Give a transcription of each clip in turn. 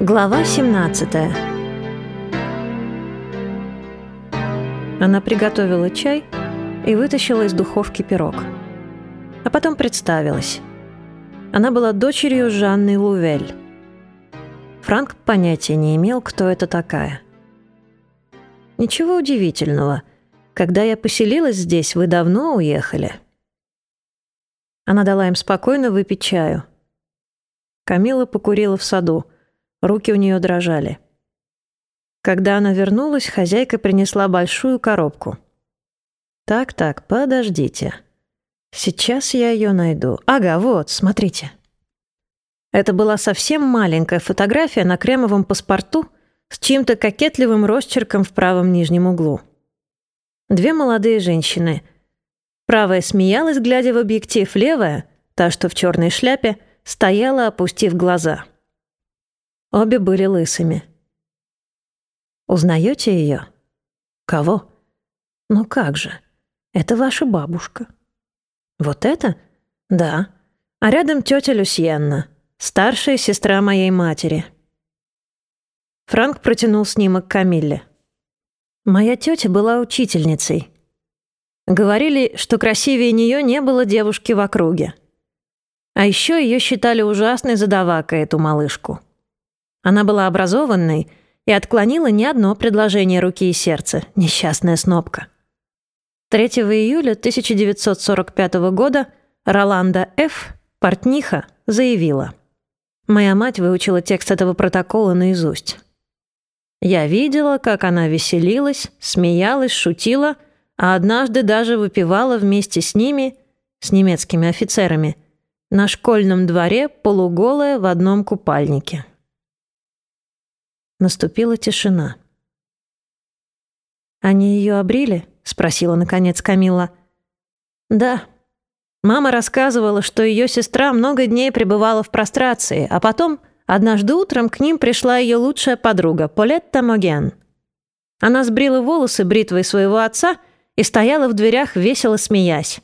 Глава 17 Она приготовила чай и вытащила из духовки пирог. А потом представилась. Она была дочерью Жанны Лувель. Франк понятия не имел, кто это такая. «Ничего удивительного. Когда я поселилась здесь, вы давно уехали». Она дала им спокойно выпить чаю. Камила покурила в саду – Руки у нее дрожали. Когда она вернулась, хозяйка принесла большую коробку. «Так-так, подождите. Сейчас я ее найду. Ага, вот, смотрите». Это была совсем маленькая фотография на кремовом паспорту с чьим-то кокетливым росчерком в правом нижнем углу. Две молодые женщины. Правая смеялась, глядя в объектив, левая, та, что в черной шляпе, стояла, опустив глаза — Обе были лысыми. «Узнаете ее?» «Кого?» «Ну как же? Это ваша бабушка». «Вот это?» «Да. А рядом тетя Люсьенна, старшая сестра моей матери». Франк протянул снимок Камилле. «Моя тетя была учительницей. Говорили, что красивее нее не было девушки в округе. А еще ее считали ужасной задавакой, эту малышку». Она была образованной и отклонила не одно предложение руки и сердца, несчастная снопка. 3 июля 1945 года Роланда Ф., портниха, заявила. Моя мать выучила текст этого протокола наизусть. Я видела, как она веселилась, смеялась, шутила, а однажды даже выпивала вместе с ними, с немецкими офицерами, на школьном дворе полуголая в одном купальнике. Наступила тишина. «Они ее обрили?» — спросила, наконец, Камила. «Да. Мама рассказывала, что ее сестра много дней пребывала в прострации, а потом, однажды утром, к ним пришла ее лучшая подруга, Полетта Моген. Она сбрила волосы бритвой своего отца и стояла в дверях, весело смеясь.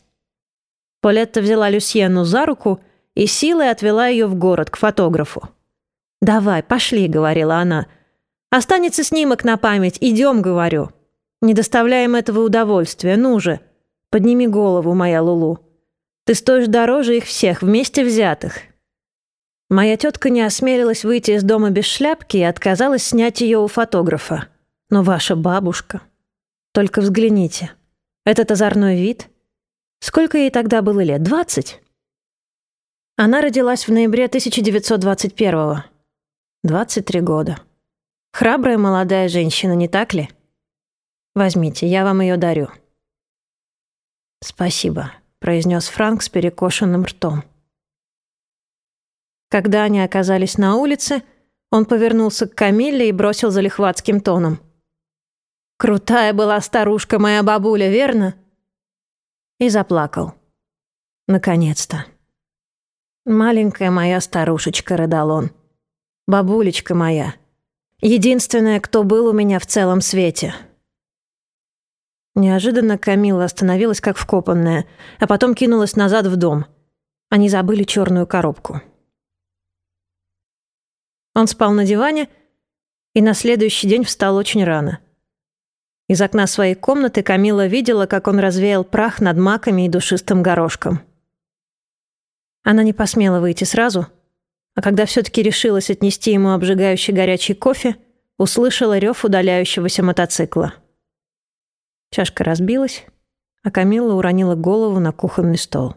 Полетта взяла Люсьену за руку и силой отвела ее в город, к фотографу. «Давай, пошли», — говорила она, — Останется снимок на память. Идем, говорю. Не доставляем этого удовольствия. Ну же, подними голову, моя Лулу. Ты стоишь дороже их всех, вместе взятых. Моя тетка не осмелилась выйти из дома без шляпки и отказалась снять ее у фотографа. Но ваша бабушка... Только взгляните. Этот озорной вид. Сколько ей тогда было лет? Двадцать? Она родилась в ноябре 1921-го. 23 года. Храбрая молодая женщина, не так ли? Возьмите, я вам ее дарю. Спасибо, произнес Франк с перекошенным ртом. Когда они оказались на улице, он повернулся к Камилле и бросил залихватским тоном. «Крутая была старушка моя бабуля, верно?» И заплакал. Наконец-то. «Маленькая моя старушечка», — рыдал он. «Бабулечка моя». Единственное, кто был у меня в целом свете. Неожиданно Камила остановилась как вкопанная, а потом кинулась назад в дом. Они забыли черную коробку. Он спал на диване и на следующий день встал очень рано. Из окна своей комнаты Камила видела, как он развеял прах над маками и душистым горошком. Она не посмела выйти сразу — а когда все-таки решилась отнести ему обжигающий горячий кофе, услышала рев удаляющегося мотоцикла. Чашка разбилась, а Камилла уронила голову на кухонный стол.